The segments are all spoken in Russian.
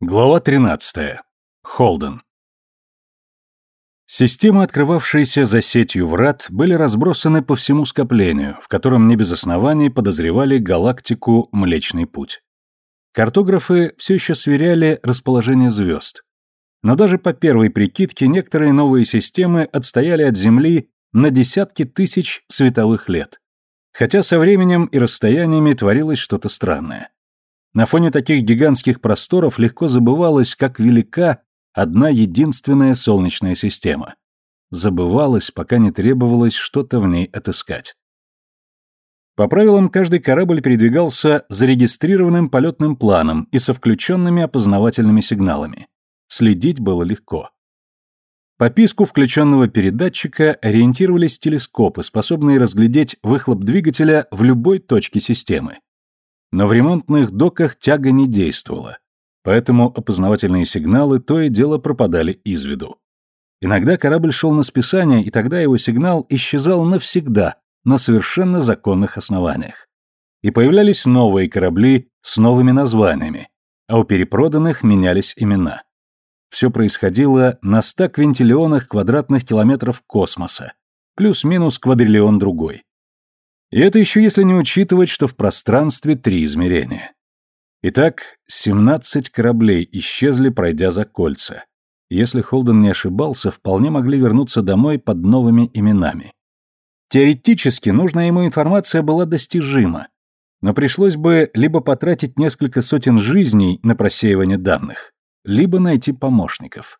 Глава 13. Холден. Системы, открывавшиеся за сетью врат, были разбросаны по всему скоплению, в котором не без оснований подозревали галактику Млечный Путь. Картографы все еще сверяли расположение звезд. Но даже по первой прикидке некоторые новые системы отстояли от Земли на десятки тысяч световых лет. Хотя со временем и расстояниями творилось что-то странное. На фоне таких гигантских просторов легко забывалось, как велика одна единственная солнечная система. Забывалось, пока не требовалось что-то в ней отыскать. По правилам, каждый корабль передвигался зарегистрированным полетным планом и со включенными опознавательными сигналами. Следить было легко. По писку включенного передатчика ориентировались телескопы, способные разглядеть выхлоп двигателя в любой точке системы. Но в ремонтных доках тяга не действовала, поэтому опознавательные сигналы то и дело пропадали из виду. Иногда корабль шел на списание, и тогда его сигнал исчезал навсегда на совершенно законных основаниях. И появлялись новые корабли с новыми названиями, а у перепроданных менялись имена. Все происходило на 100 квинтиллионах квадратных километров космоса, плюс-минус квадриллион другой. И это еще если не учитывать, что в пространстве три измерения. Итак, 17 кораблей исчезли, пройдя за кольца. Если Холден не ошибался, вполне могли вернуться домой под новыми именами. Теоретически нужная ему информация была достижима, но пришлось бы либо потратить несколько сотен жизней на просеивание данных, либо найти помощников.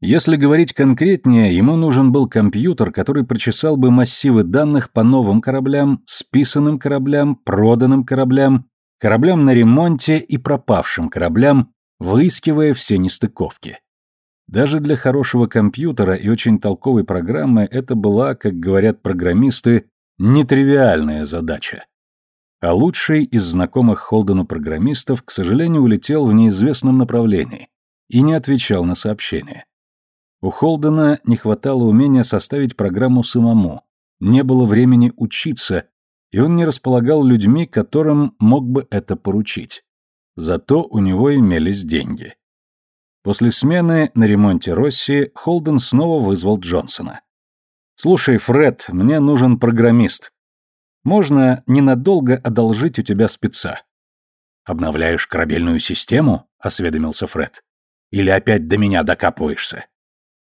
Если говорить конкретнее, ему нужен был компьютер, который прочесал бы массивы данных по новым кораблям, списанным кораблям, проданным кораблям, кораблям на ремонте и пропавшим кораблям, выискивая все нестыковки. Даже для хорошего компьютера и очень толковой программы это была, как говорят программисты, нетривиальная задача. А лучший из знакомых Холдену программистов, к сожалению, улетел в неизвестном направлении и не отвечал на сообщения. У Холдена не хватало умения составить программу самому, не было времени учиться, и он не располагал людьми, которым мог бы это поручить. Зато у него имелись деньги. После смены на ремонте Росси Холден снова вызвал Джонсона. «Слушай, Фред, мне нужен программист. Можно ненадолго одолжить у тебя спеца». «Обновляешь корабельную систему?» — осведомился Фред. «Или опять до меня докапываешься?»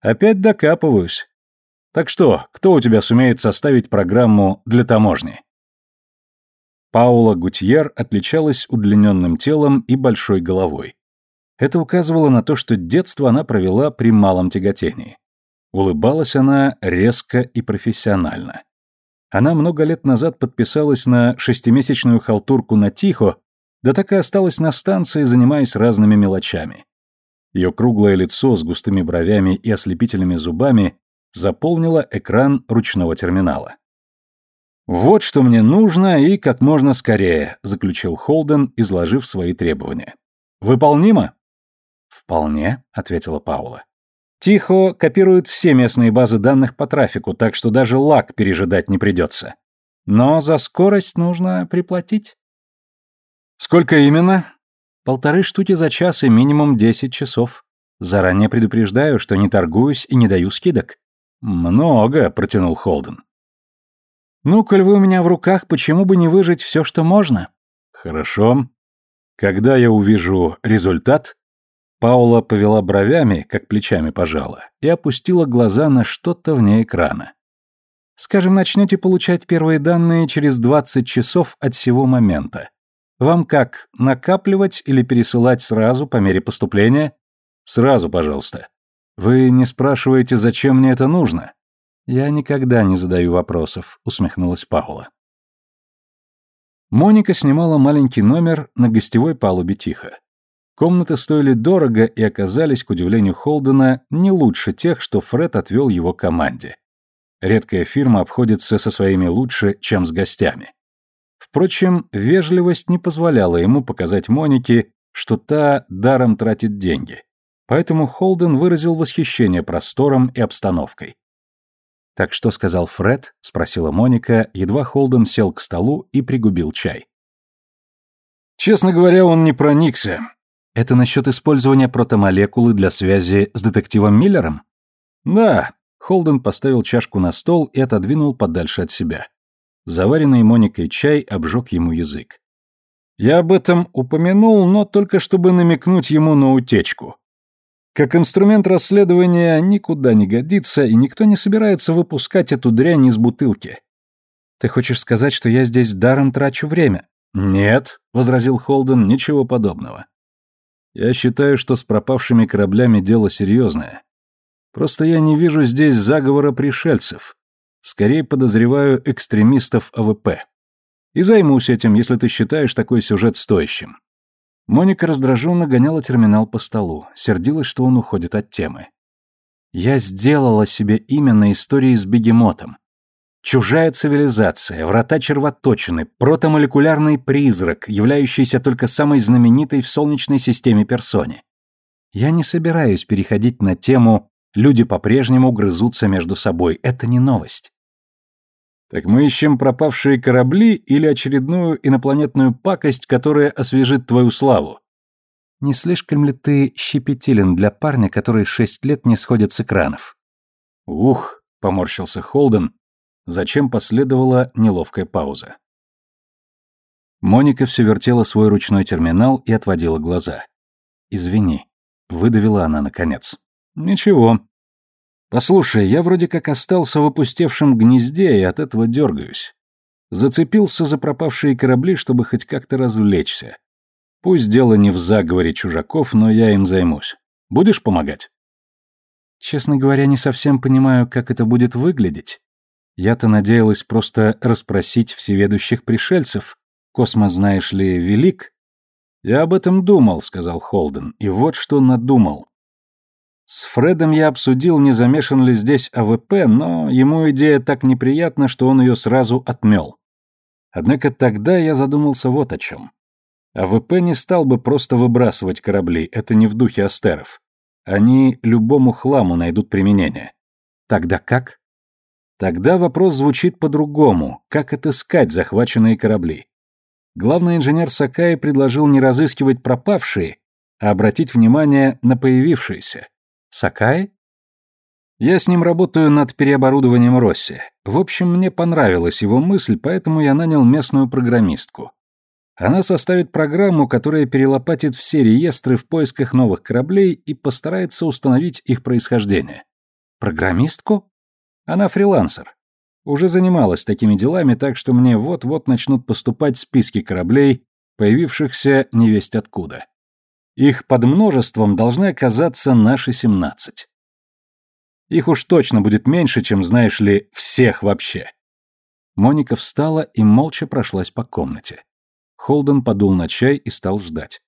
Опять докапываюсь. Так что, кто у тебя сумеет составить программу для таможни? Паула Гутьер отличалась удлиненным телом и большой головой. Это указывало на то, что детство она провела при малом тяготении. Улыбалась она резко и профессионально. Она много лет назад подписалась на шестимесячную халтурку на Тихо, да так и осталась на станции, занимаясь разными мелочами. Ее круглое лицо с густыми бровями и ослепительными зубами заполнило экран ручного терминала. «Вот что мне нужно и как можно скорее», — заключил Холден, изложив свои требования. «Выполнимо?» «Вполне», — ответила Паула. «Тихо копирует все местные базы данных по трафику, так что даже лак пережидать не придется. Но за скорость нужно приплатить». «Сколько именно?» Полторы штуки за час и минимум десять часов. Заранее предупреждаю, что не торгуюсь и не даю скидок. Много, протянул Холден. Ну, коль вы у меня в руках, почему бы не выжить все, что можно? Хорошо. Когда я увижу результат? Паула повела бровями, как плечами пожала, и опустила глаза на что-то вне экрана. Скажем, начнете получать первые данные через 20 часов от сего момента. Вам как, накапливать или пересылать сразу по мере поступления? Сразу, пожалуйста. Вы не спрашиваете, зачем мне это нужно? Я никогда не задаю вопросов, усмехнулась Паула. Моника снимала маленький номер на гостевой палубе тихо. Комнаты стоили дорого и оказались, к удивлению Холдена, не лучше тех, что Фред отвел его команде. Редкая фирма обходится со своими лучше, чем с гостями. Впрочем, вежливость не позволяла ему показать Монике, что та даром тратит деньги. Поэтому Холден выразил восхищение простором и обстановкой. «Так что сказал Фред?» — спросила Моника, едва Холден сел к столу и пригубил чай. «Честно говоря, он не проникся. Это насчет использования протомолекулы для связи с детективом Миллером? Да. Холден поставил чашку на стол и отодвинул подальше от себя. Заваренный Моникой чай обжег ему язык. Я об этом упомянул, но только чтобы намекнуть ему на утечку. Как инструмент расследования никуда не годится, и никто не собирается выпускать эту дрянь из бутылки. Ты хочешь сказать, что я здесь даром трачу время? Нет, возразил Холден, ничего подобного. Я считаю, что с пропавшими кораблями дело серьезное. Просто я не вижу здесь заговора пришельцев. Скорее подозреваю экстремистов АВП. И займусь этим, если ты считаешь такой сюжет стоящим. Моника раздраженно гоняла терминал по столу, сердилась, что он уходит от темы. Я сделала себе имя на истории с бегемотом. Чужая цивилизация, врата червоточины, протомолекулярный призрак, являющийся только самой знаменитой в Солнечной системе персоне. Я не собираюсь переходить на тему «люди по-прежнему грызутся между собой». Это не новость. Так мы ищем пропавшие корабли или очередную инопланетную пакость, которая освежит твою славу? Не слишком ли ты щепетилен для парня, который шесть лет не сходит с экранов? Ух, поморщился Холден, зачем последовала неловкая пауза. Моника все вертела свой ручной терминал и отводила глаза. «Извини», — выдавила она наконец. «Ничего. Послушай, я вроде как остался в опустевшем гнезде и от этого дергаюсь. Зацепился за пропавшие корабли, чтобы хоть как-то развлечься. Пусть дело не в заговоре чужаков, но я им займусь. Будешь помогать?» «Честно говоря, не совсем понимаю, как это будет выглядеть», я-то надеялась просто расспросить всеведущих пришельцев. Космос, знаешь ли, велик. Я об этом думал, сказал Холден, и вот что надумал. С Фредом я обсудил, не замешан ли здесь АВП, но ему идея так неприятна, что он ее сразу отмел. Однако тогда я задумался вот о чем. АВП не стал бы просто выбрасывать корабли, это не в духе астеров. Они любому хламу найдут применение. Тогда как? Тогда вопрос звучит по-другому, как отыскать захваченные корабли. Главный инженер Сакаи предложил не разыскивать пропавшие, а обратить внимание на появившиеся. Сакаи? Я с ним работаю над переоборудованием Росси. В общем, мне понравилась его мысль, поэтому я нанял местную программистку. Она составит программу, которая перелопатит все реестры в поисках новых кораблей и постарается установить их происхождение. Программистку? Она фрилансер. Уже занималась такими делами, так что мне вот-вот начнут поступать списки кораблей, появившихся невесть откуда. Их под множеством должны оказаться наши 17. Их уж точно будет меньше, чем, знаешь ли, всех вообще. Моника встала и молча прошлась по комнате. Холден подул на чай и стал ждать.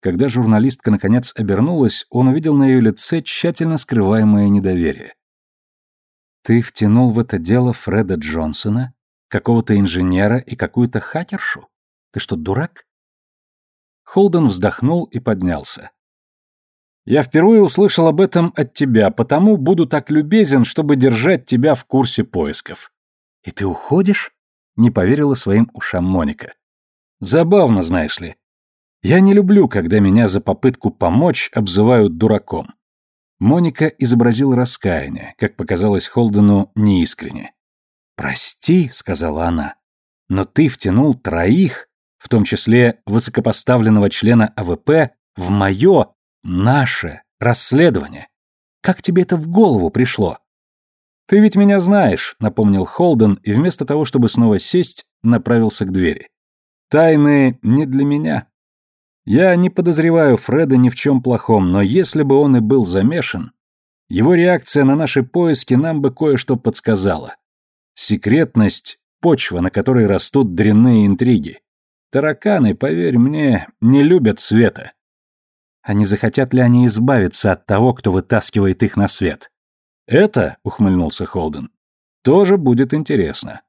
Когда журналистка наконец обернулась, он увидел на ее лице тщательно скрываемое недоверие. Ты втянул в это дело Фреда Джонсона, какого-то инженера и какую-то хакершу? Ты что, дурак? Холден вздохнул и поднялся. Я впервые услышал об этом от тебя, потому буду так любезен, чтобы держать тебя в курсе поисков. И ты уходишь? Не поверила своим ушам Моника. Забавно, знаешь ли. Я не люблю, когда меня за попытку помочь обзывают дураком. Моника изобразила раскаяние, как показалось Холдену неискренне. «Прости», — сказала она, — «но ты втянул троих, в том числе высокопоставленного члена АВП, в мое, наше расследование. Как тебе это в голову пришло?» «Ты ведь меня знаешь», — напомнил Холден, и вместо того, чтобы снова сесть, направился к двери. «Тайны не для меня. Я не подозреваю Фреда ни в чем плохом, но если бы он и был замешан, его реакция на наши поиски нам бы кое-что подсказала. Секретность — почва, на которой растут дрянные интриги. Тараканы, поверь мне, не любят света. А не захотят ли они избавиться от того, кто вытаскивает их на свет? Это, — ухмыльнулся Холден, — тоже будет интересно.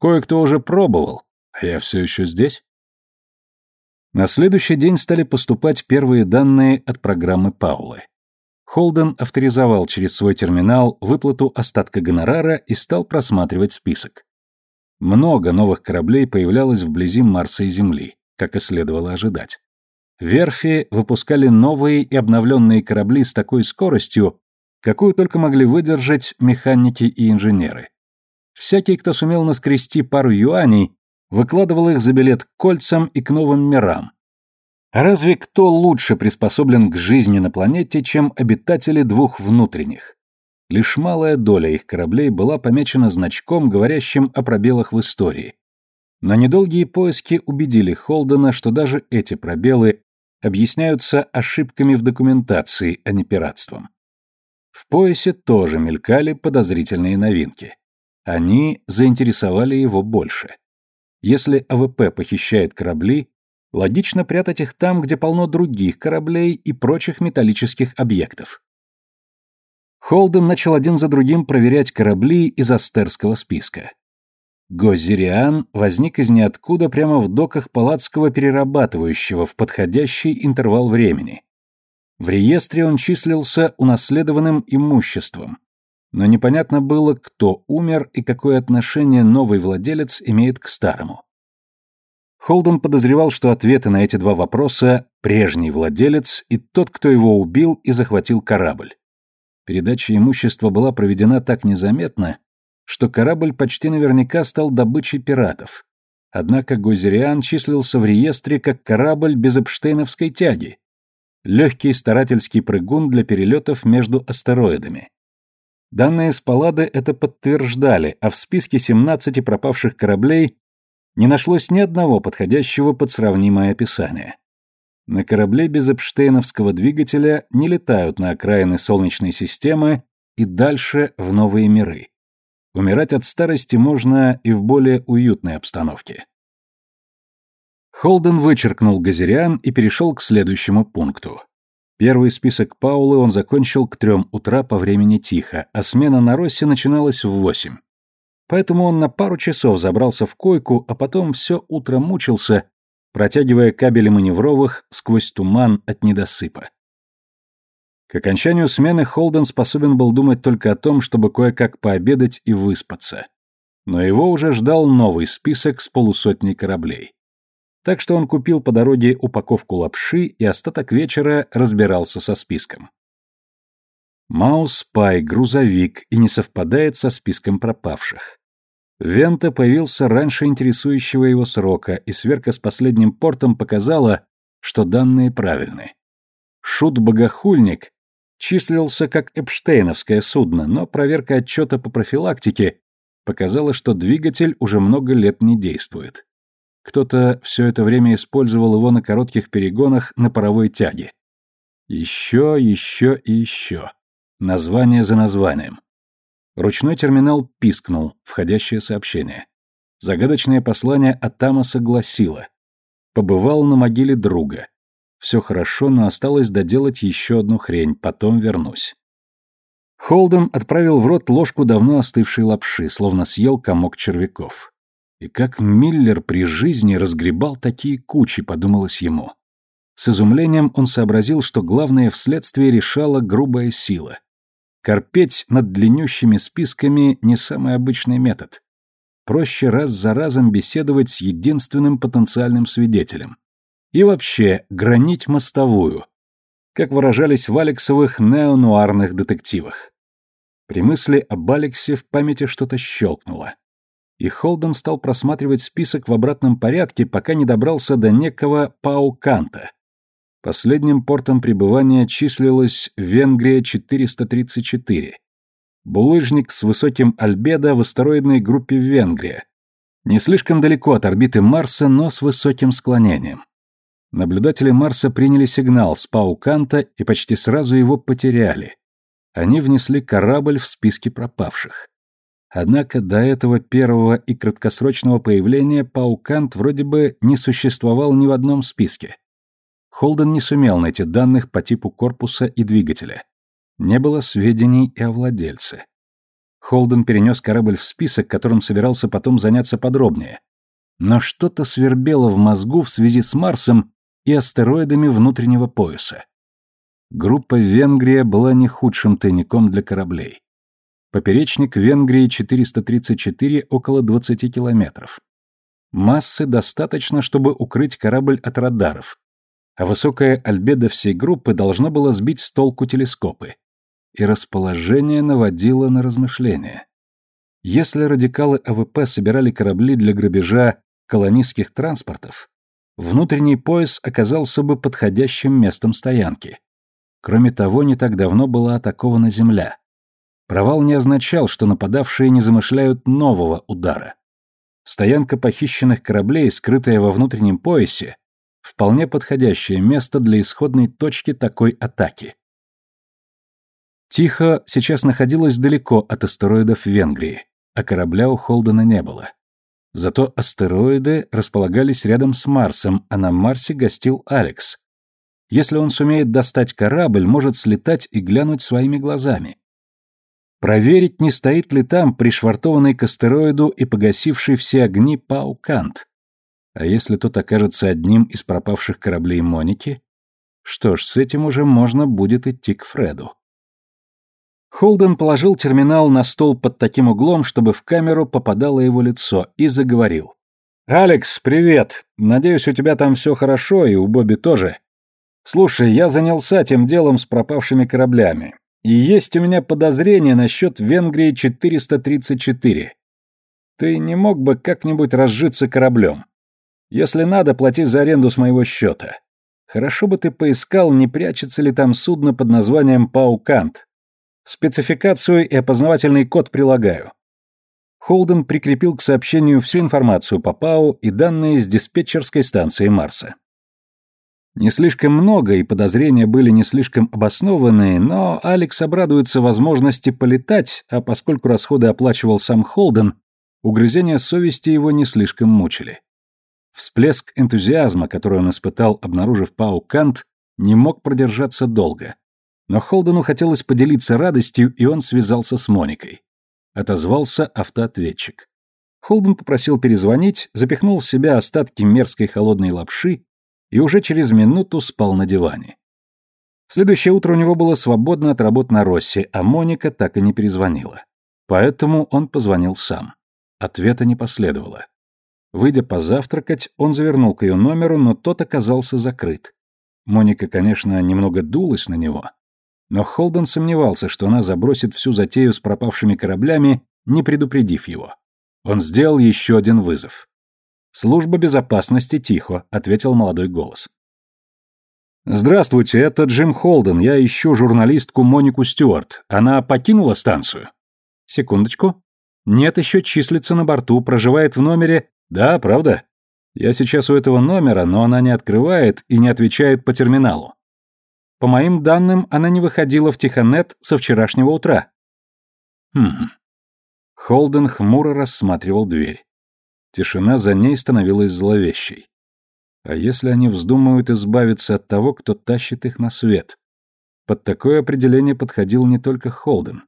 Кое-кто уже пробовал, а я все еще здесь. На следующий день стали поступать первые данные от программы Паулы. Холден авторизовал через свой терминал выплату остатка гонорара и стал просматривать список. Много новых кораблей появлялось вблизи Марса и Земли, как и следовало ожидать. Верфи выпускали новые и обновленные корабли с такой скоростью, какую только могли выдержать механики и инженеры. Всякий, кто сумел наскрести пару юаней, выкладывал их за билет к кольцам и к новым мирам. Разве кто лучше приспособлен к жизни на планете, чем обитатели двух внутренних? Лишь малая доля их кораблей была помечена значком, говорящим о пробелах в истории. Но недолгие поиски убедили Холдена, что даже эти пробелы объясняются ошибками в документации, а не пиратством. В поясе тоже мелькали подозрительные новинки. Они заинтересовали его больше. Если АВП похищает корабли, логично прятать их там, где полно других кораблей и прочих металлических объектов. Холден начал один за другим проверять корабли из астерского списка. Гозериан возник из ниоткуда прямо в доках палладского перерабатывающего в подходящий интервал времени. В реестре он числился унаследованным имуществом, но непонятно было, кто умер и какое отношение новый владелец имеет к старому. Холден подозревал, что ответы на эти два вопроса – прежний владелец и тот, кто его убил и захватил корабль. Передача имущества была проведена так незаметно, что корабль почти наверняка стал добычей пиратов. Однако Гозериан числился в реестре как корабль без эпштейновской тяги. Легкий старательский прыгун для перелетов между астероидами. Данные с Паллады это подтверждали, а в списке 17 пропавших кораблей не нашлось ни одного подходящего под сравнимое описание. На корабле без эпштейновского двигателя не летают на окраины Солнечной системы и дальше в новые миры. Умирать от старости можно и в более уютной обстановке. Холден вычеркнул Газериан и перешел к следующему пункту. Первый список Паулы он закончил к трем утра по времени тихо, а смена на Россе начиналась в восемь. Поэтому он на пару часов забрался в койку, а потом все утро мучился, протягивая кабели маневровых сквозь туман от недосыпа. К окончанию смены Холден способен был думать только о том, чтобы кое-как пообедать и выспаться. Но его уже ждал новый список с полусотней кораблей так что он купил по дороге упаковку лапши и остаток вечера разбирался со списком. Маус Пай грузовик и не совпадает со списком пропавших. Вента появился раньше интересующего его срока, и сверка с последним портом показала, что данные правильны. Шут-богохульник числился как Эпштейновское судно, но проверка отчета по профилактике показала, что двигатель уже много лет не действует. Кто-то все это время использовал его на коротких перегонах на паровой тяге. Еще, еще и еще. Название за названием. Ручной терминал пискнул, входящее сообщение. Загадочное послание от Тамаса гласило. Побывал на могиле друга. Все хорошо, но осталось доделать еще одну хрень, потом вернусь. Холден отправил в рот ложку давно остывшей лапши, словно съел комок червяков. И как Миллер при жизни разгребал такие кучи, подумалось ему. С изумлением он сообразил, что главное вследствие решала грубая сила. Корпеть над длиннющими списками не самый обычный метод. Проще раз за разом беседовать с единственным потенциальным свидетелем. И вообще гранить мостовую, как выражались в Алексовых неонуарных детективах. При мысли об Алексе в памяти что-то щелкнуло и Холден стал просматривать список в обратном порядке, пока не добрался до некого Пауканта. Последним портом пребывания числилась Венгрия 434. Булыжник с высоким альбедо в астероидной группе Венгрия. Не слишком далеко от орбиты Марса, но с высоким склонением. Наблюдатели Марса приняли сигнал с Пауканта и почти сразу его потеряли. Они внесли корабль в списки пропавших. Однако до этого первого и краткосрочного появления Паукант вроде бы не существовал ни в одном списке. Холден не сумел найти данных по типу корпуса и двигателя. Не было сведений и о владельце. Холден перенес корабль в список, которым собирался потом заняться подробнее. Но что-то свербело в мозгу в связи с Марсом и астероидами внутреннего пояса. Группа Венгрия была не худшим тайником для кораблей. Поперечник Венгрии 434 около 20 километров. Массы достаточно, чтобы укрыть корабль от радаров. А высокое альбедо всей группы должно было сбить с толку телескопы. И расположение наводило на размышления. Если радикалы АВП собирали корабли для грабежа колонистских транспортов, внутренний пояс оказался бы подходящим местом стоянки. Кроме того, не так давно была атакована Земля. Провал не означал, что нападавшие не замышляют нового удара. Стоянка похищенных кораблей, скрытая во внутреннем поясе, вполне подходящее место для исходной точки такой атаки. Тихо сейчас находилась далеко от астероидов Венгрии, а корабля у Холдена не было. Зато астероиды располагались рядом с Марсом, а на Марсе гостил Алекс. Если он сумеет достать корабль, может слетать и глянуть своими глазами. Проверить, не стоит ли там пришвартованный к астероиду и погасивший все огни Паукант. А если тот окажется одним из пропавших кораблей Моники? Что ж, с этим уже можно будет идти к Фреду. Холден положил терминал на стол под таким углом, чтобы в камеру попадало его лицо, и заговорил. «Алекс, привет! Надеюсь, у тебя там все хорошо, и у Бобби тоже. Слушай, я занялся тем делом с пропавшими кораблями. И есть у меня подозрение насчет Венгрии 434. Ты не мог бы как-нибудь разжиться кораблем? Если надо, плати за аренду с моего счета. Хорошо бы ты поискал, не прячется ли там судно под названием Паукант. Спецификацию и опознавательный код прилагаю. Холден прикрепил к сообщению всю информацию по ПАУ и данные с диспетчерской станции Марса. Не слишком много, и подозрения были не слишком обоснованные, но Алекс обрадуется возможности полетать, а поскольку расходы оплачивал сам Холден, угрызения совести его не слишком мучили. Всплеск энтузиазма, который он испытал, обнаружив Пау Кант, не мог продержаться долго. Но Холдену хотелось поделиться радостью, и он связался с Моникой. Отозвался автоответчик. Холден попросил перезвонить, запихнул в себя остатки мерзкой холодной лапши и уже через минуту спал на диване. Следующее утро у него было свободно от работ на Россе, а Моника так и не перезвонила. Поэтому он позвонил сам. Ответа не последовало. Выйдя позавтракать, он завернул к ее номеру, но тот оказался закрыт. Моника, конечно, немного дулась на него, но Холден сомневался, что она забросит всю затею с пропавшими кораблями, не предупредив его. Он сделал еще один вызов. «Служба безопасности тихо», — ответил молодой голос. «Здравствуйте, это Джим Холден. Я ищу журналистку Монику Стюарт. Она покинула станцию?» «Секундочку. Нет, еще числится на борту, проживает в номере...» «Да, правда. Я сейчас у этого номера, но она не открывает и не отвечает по терминалу. По моим данным, она не выходила в Тихонет со вчерашнего утра». «Хм...» Холден хмуро рассматривал дверь. Тишина за ней становилась зловещей. А если они вздумают избавиться от того, кто тащит их на свет? Под такое определение подходил не только Холден.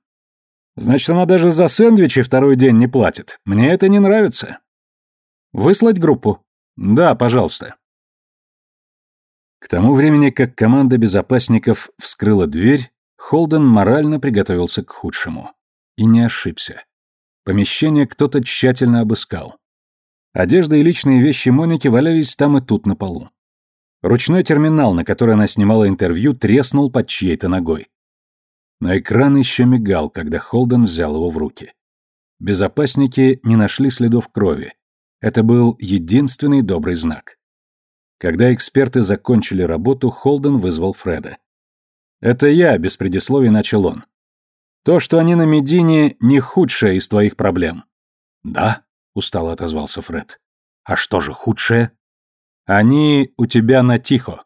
Значит, она даже за сэндвичи второй день не платит. Мне это не нравится. Выслать группу? Да, пожалуйста. К тому времени, как команда безопасников вскрыла дверь, Холден морально приготовился к худшему. И не ошибся. Помещение кто-то тщательно обыскал. Одежда и личные вещи Моники валялись там и тут на полу. Ручной терминал, на который она снимала интервью, треснул под чьей-то ногой. Но экран еще мигал, когда Холден взял его в руки. Безопасники не нашли следов крови. Это был единственный добрый знак. Когда эксперты закончили работу, Холден вызвал Фреда. «Это я», — без предисловий начал он. «То, что они на Медине, не худшее из твоих проблем». «Да», — устало отозвался Фред. «А что же худшее?» «Они у тебя на тихо».